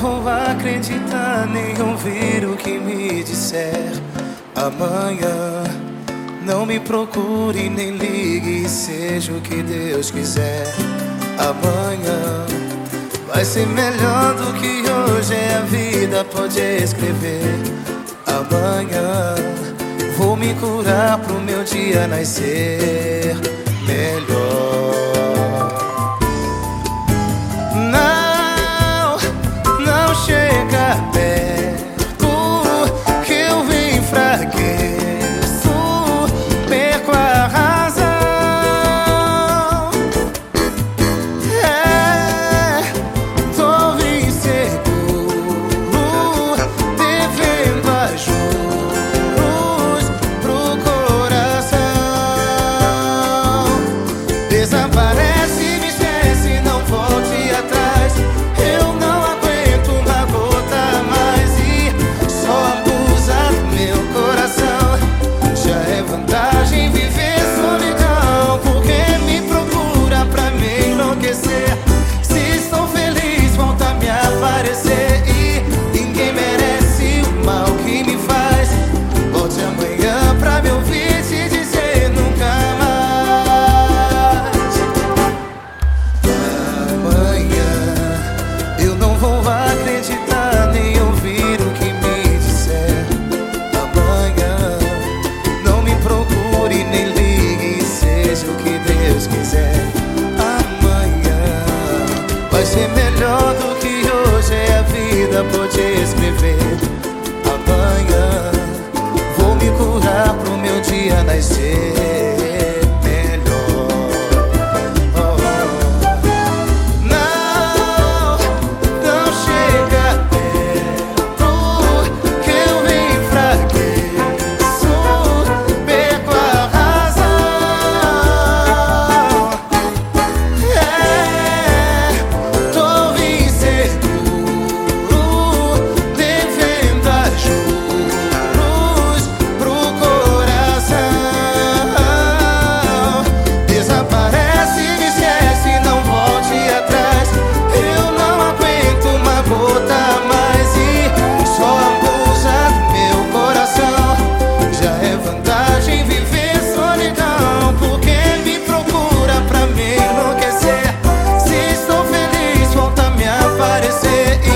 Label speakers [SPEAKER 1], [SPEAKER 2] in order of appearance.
[SPEAKER 1] vou acreditar nem ouvir o que me disser amanhã. Não me procure nem ligue, seja o que Deus quiser. Amanhã vai ser melhor do que hoje. A vida pode escrever. Amanhã vou me curar pro meu dia nascer melhor. Melhor do que hoje é a vida pode escrever. Amanhã